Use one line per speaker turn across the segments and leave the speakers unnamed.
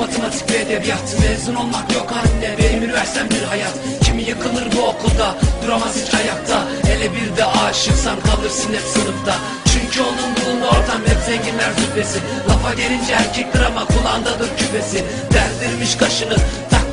matematik ve edebiyat. Mezun olmak yok anne benim üniversitem bir hayat. Kimi yıkılır bu okulda duramaz hiç ayakta Hele bir de aşıksan kalırsın hep sınıfta. Çünkü onun bulunduğu ortam hep zenginler züppesi. Lafa gelince erkektir ama kulağındadır küfesi Derdirmiş kaşını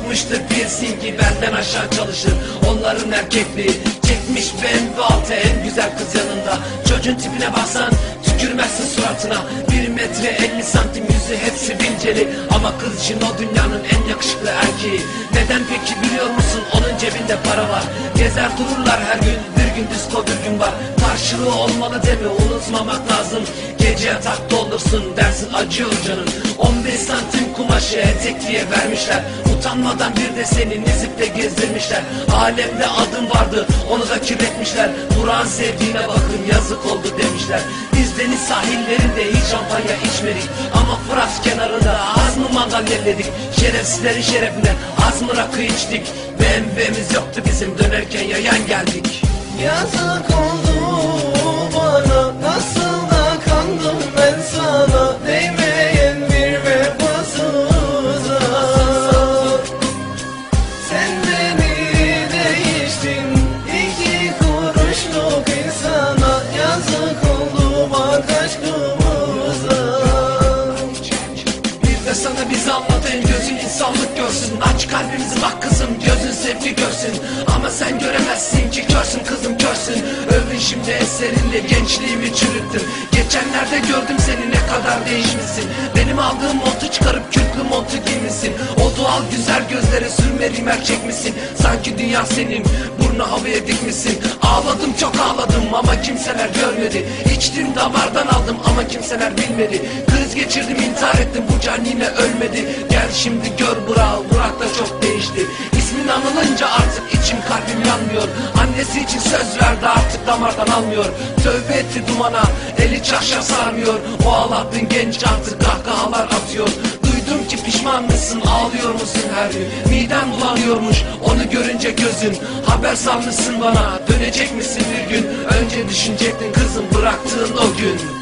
takmıştır piercingi Benden aşağı çalışır. Onların erkekliği Çekmiş BMW altı en güzel kız yanında. Çocuğun tipine baksan tükürmezsin suratına. Bir metre elli santim yüzü hepsi bilceli Ama kız için o dünyanın en yakışıklı erkeği. Neden peki biliyor musun cebinde para var. Gezer dururlar her gün bir gün disko bir gün var Karşılığı olmalı deme unutmamak lazım. Gece yatak doldursun dersin acıyor canın. 15 santim kumaşı etek diye vermişler. Utanmadan bir de seni nizipte gezdirmişler. Alemde adım vardı onu da kirletmişler. Buran sevdiğine bakın yazık oldu demişler. Biz deniz sahillerinde hiç şampanya içmedik. Ama Fırat kenarında az mı mandal yerledik Şerefsizlerin şerefine az mı rakı içtik BMW'miz yoktu bizim dönerken yayan geldik.
Yazık oldu
de sana bizi anlatayım gözün insanlık görsün. Aç kalbimizi bak kızım gözün sevgi görsün. Ama sen göremezsin ki körsün kızım körsün. Övün şimdi eserinde gençliğimi çürüttün Doğal güzel gözlere sürme rimel çekmişsin Sanki dünya senin burnu havaya dikmişsin. Ağladım çok ağladım ama kimseler görmedi. İçtim damardan aldım ama kimseler bilmedi. Kriz geçirdim intihar ettim bu can yine ölmedi. Gel şimdi gör Burak Burak da çok değişti. İsmin anılınca artık içim kalbim yanmıyor. Annesi için söz verdi artık damardan almıyor. Tövbe etti dumana eli çarşaf sarmıyor. O ağlattın genç artık kahkahalar atıyor musun her gün? Miden bulanıyormuş onu görünce gözün. Haber salmışsın bana dönecek misin bir gün? Önce düşünecektin kızım bıraktığın o gün